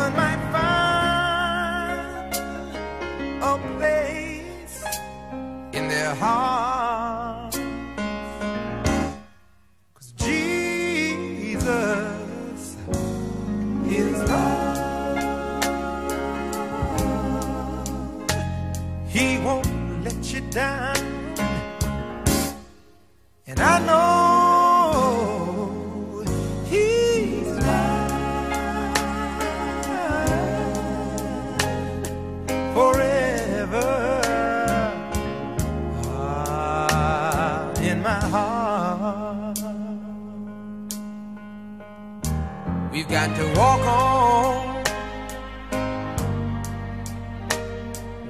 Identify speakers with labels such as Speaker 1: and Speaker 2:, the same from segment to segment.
Speaker 1: woman might find a place in their heart. Cause Jesus is love. He won't let you down. to walk on,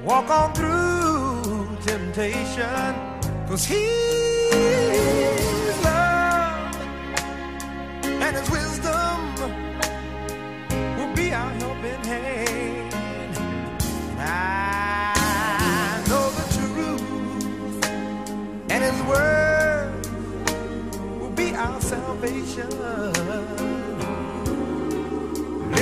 Speaker 1: walk on through temptation, cause His love and His wisdom will be our helping hand. I know the truth and His word will be our salvation.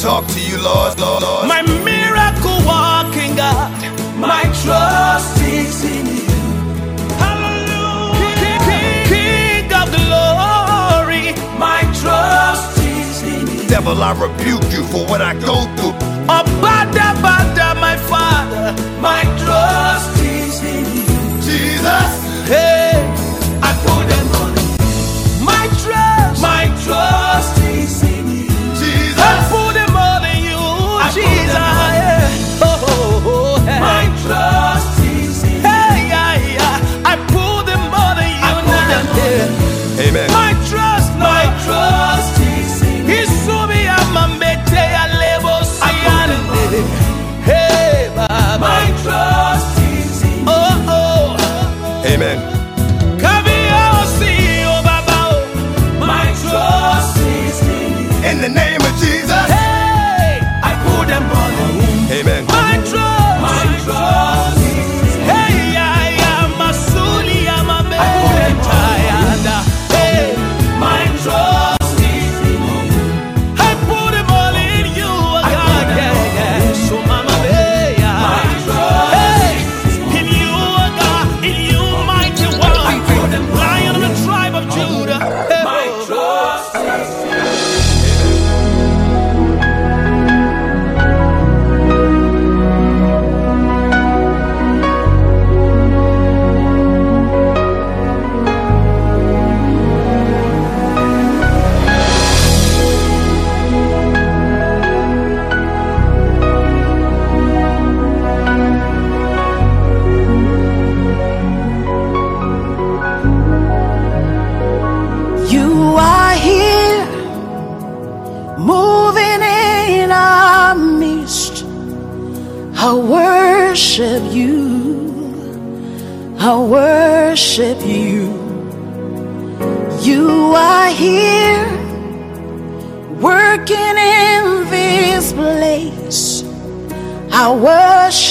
Speaker 1: talk to you,
Speaker 2: Lord, Lord, Lord.
Speaker 3: My miracle walking God, my trust is in you. Hallelujah. King, king, king of glory, my trust is in you.
Speaker 2: Devil, I rebuke you for what I go through.
Speaker 3: Abada, bada, my Father, my trust is in you.
Speaker 2: Jesus,
Speaker 3: hey, I put them on. My trust, my trust.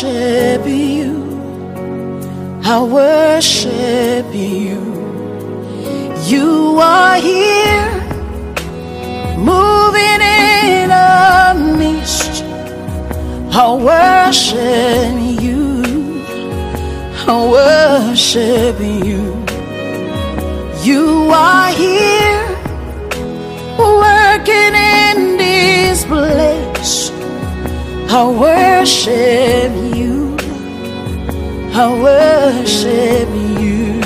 Speaker 4: Worship you. I worship you. You are here moving in a mist. I worship you. I worship you. You are here working in this place. I worship you. I worship you.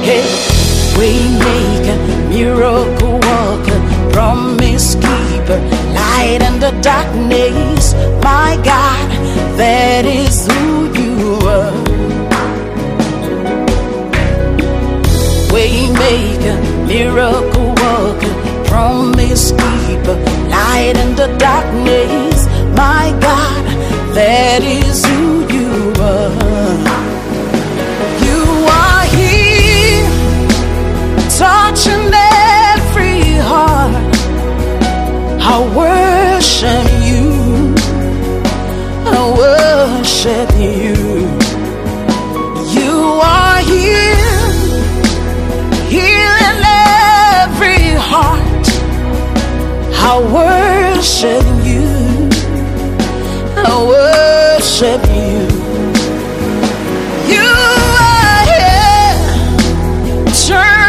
Speaker 4: Hey, we make a miracle worker, promise keeper, light in the darkness. My God, that is who you are. Waymaker, miracle worker, promise keeper, light in the darkness. My God, that is who you are. You are here, touching every heart. I worship you. I worship you. You I worship you. I worship you. You are here, turning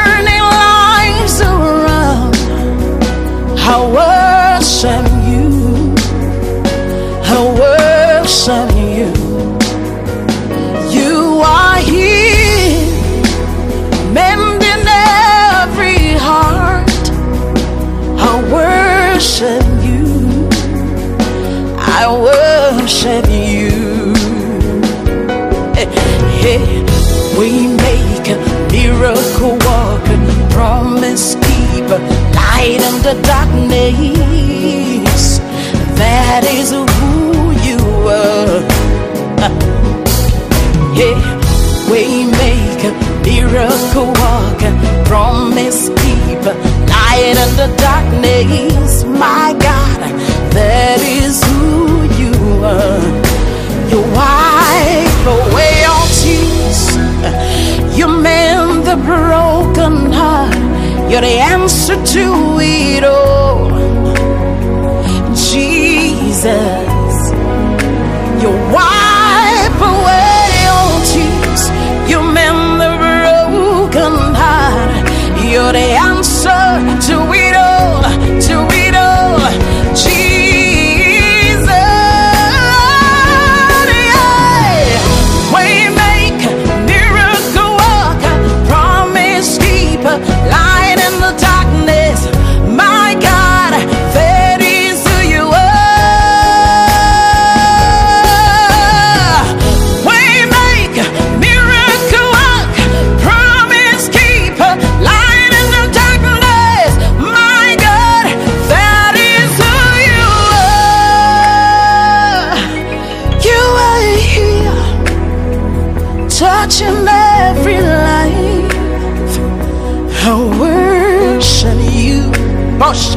Speaker 4: light in the darkness. That is who you are. Uh, yeah, we make a miracle walker, promise keeper, light in the darkness. My God, that is who you are. You wipe away all tears. You mend the broken heart. You're the answer to it all. Jesus, you wipe away all tears. You mend the broken heart. You're the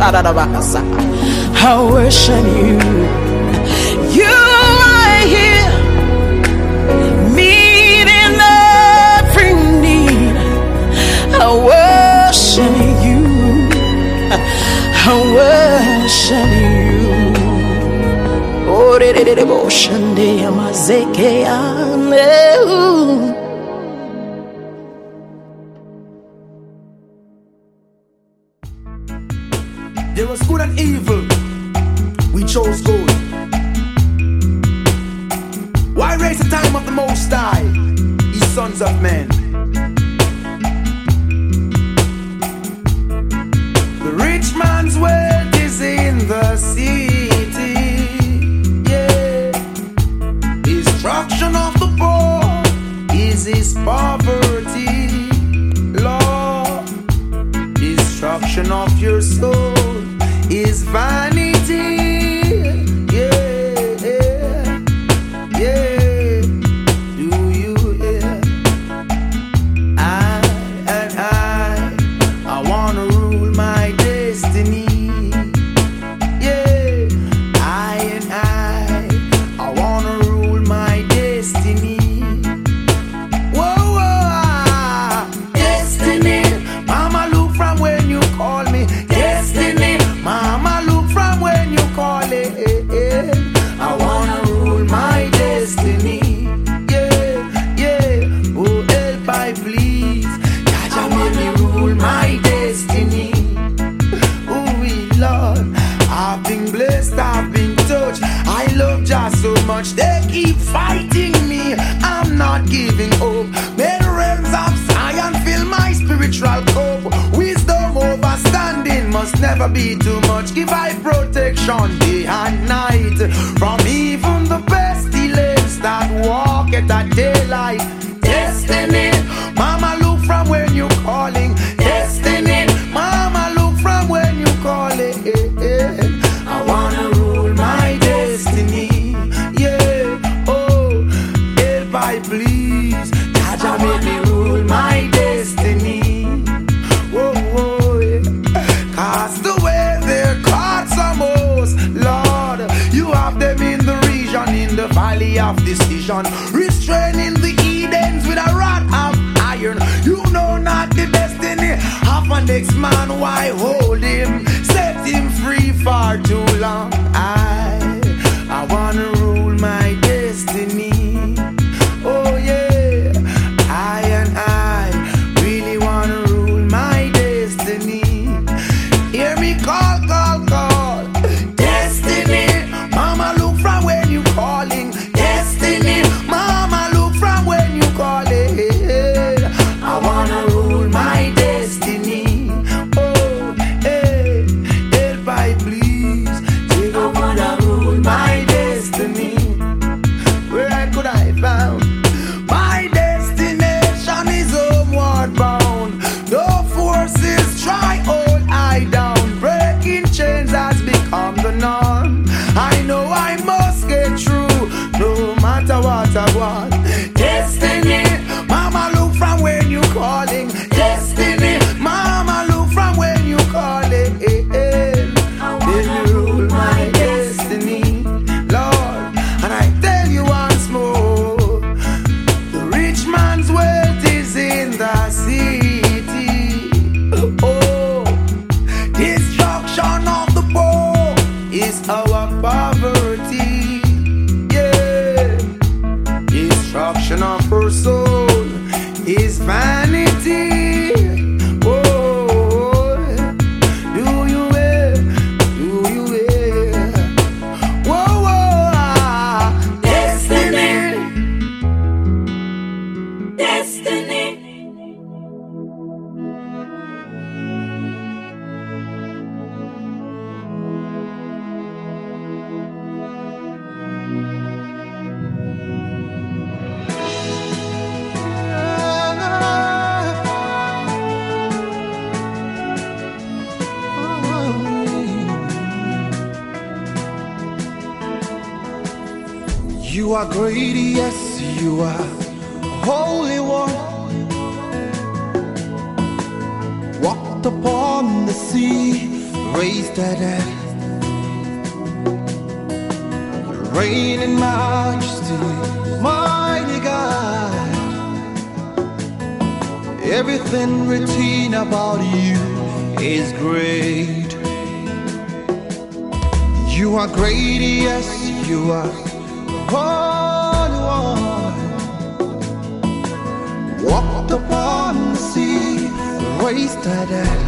Speaker 4: I worship you. You are here, meeting every need. I worship you. I worship you. Oh,
Speaker 2: of decision, restraining the Edens with a rod of iron. You know not the destiny an next man. Why hold him? For too long.
Speaker 5: Are great, yes, you are holy one. Walked upon the sea, raised the dead. You reign in majesty, mighty God. Everything written about you is great. You are great, yes, you are holy one. Walked upon the sea, raised the dead.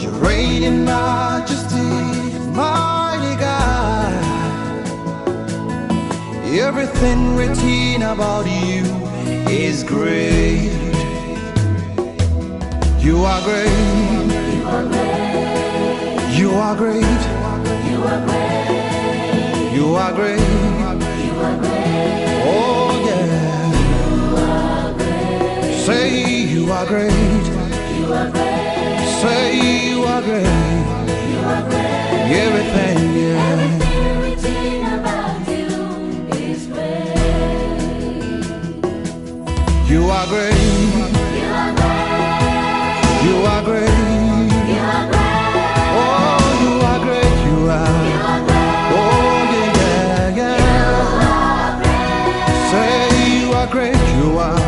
Speaker 5: You reign in majesty, mighty God. Everything written about you is great. You are great. You are great. You are great. You are great. You are great. Oh yeah. Say you are great. Say you are great. You are great. Everything, yeah.
Speaker 6: Everything about you is great.
Speaker 5: You are great.
Speaker 6: You are great.
Speaker 5: You are great.
Speaker 6: You are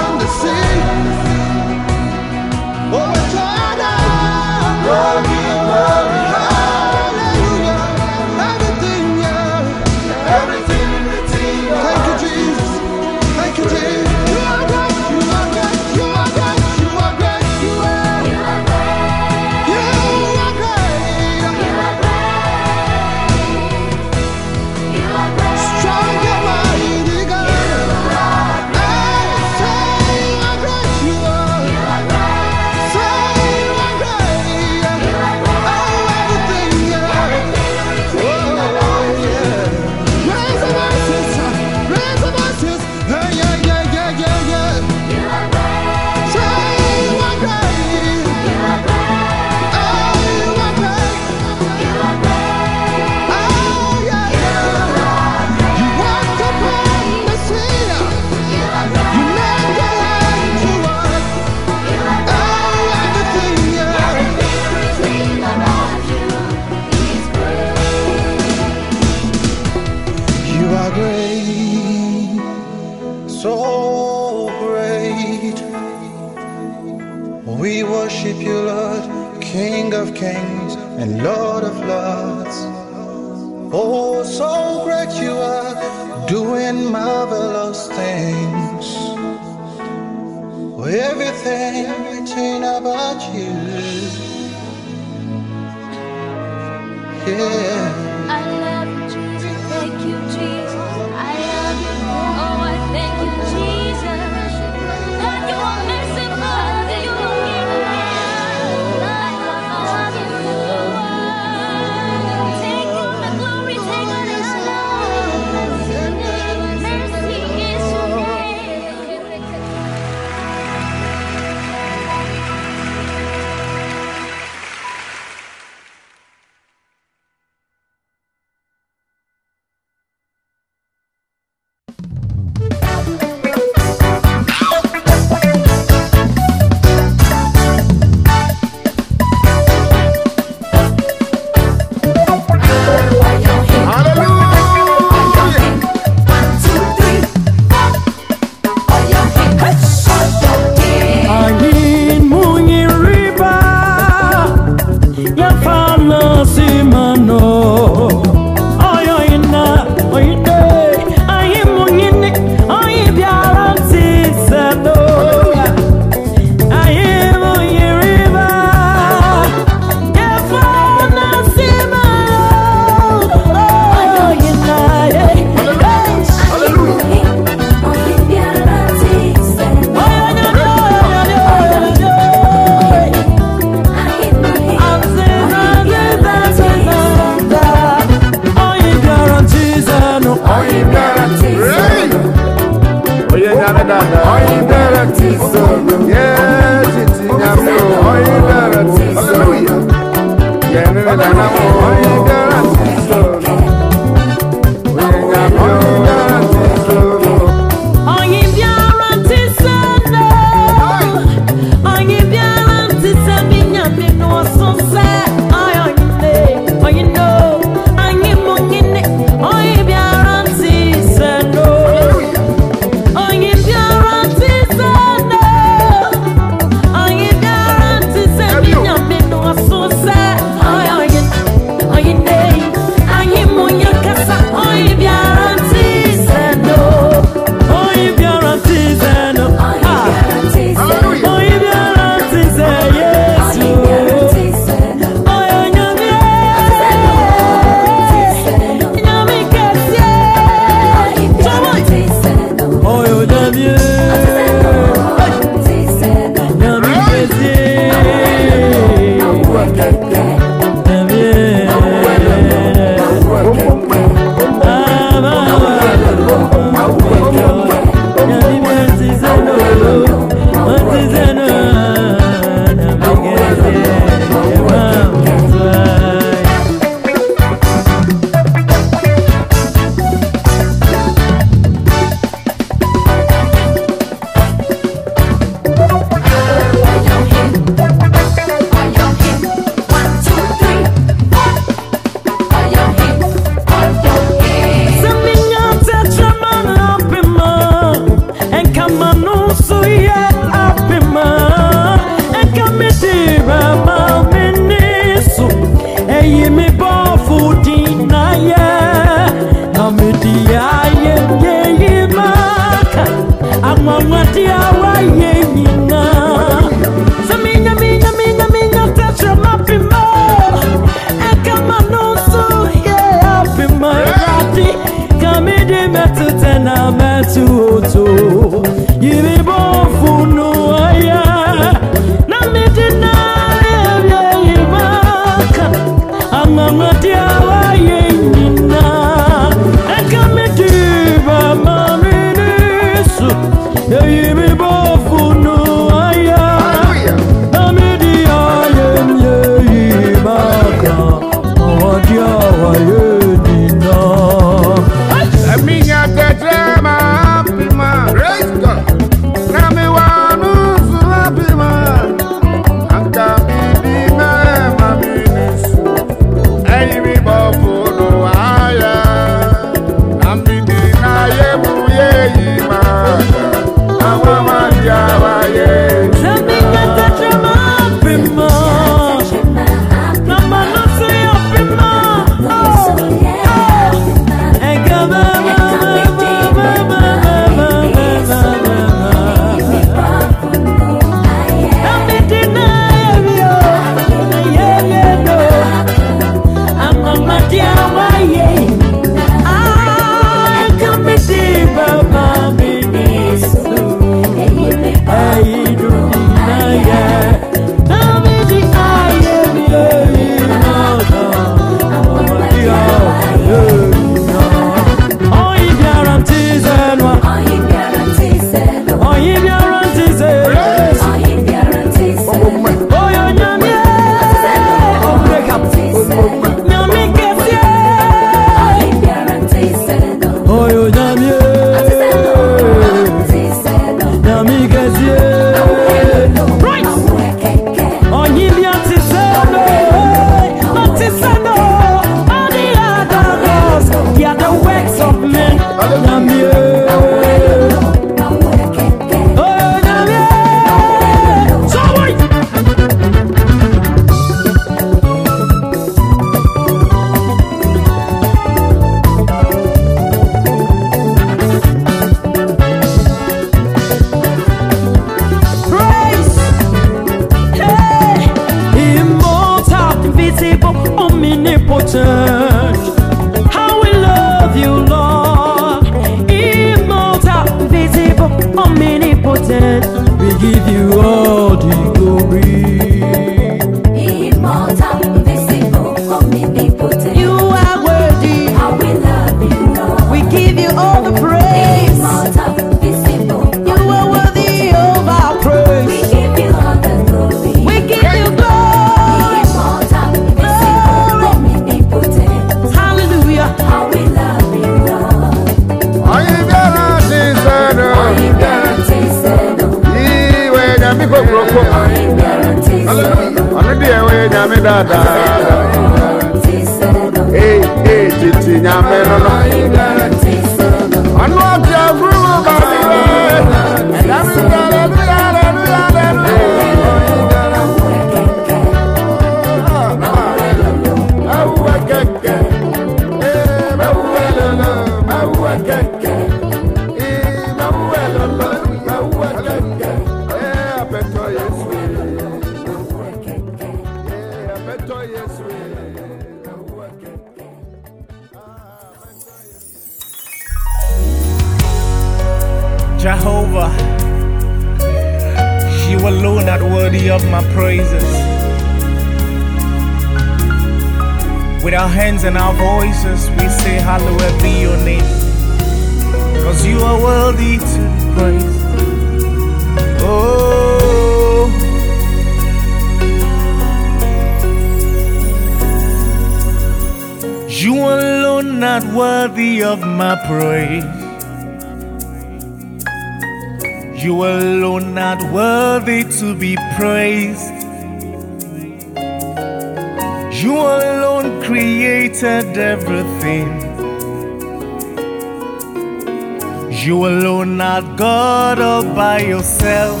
Speaker 5: got God all
Speaker 1: by yourself.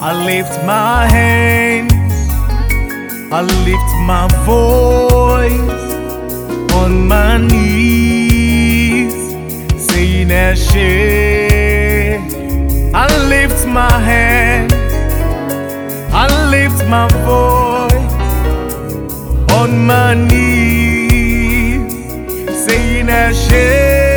Speaker 1: I lift my hands, I lift my voice on my knees, saying Ashe. I lift my hands,
Speaker 7: I lift my voice on my knees,
Speaker 1: saying Ashe.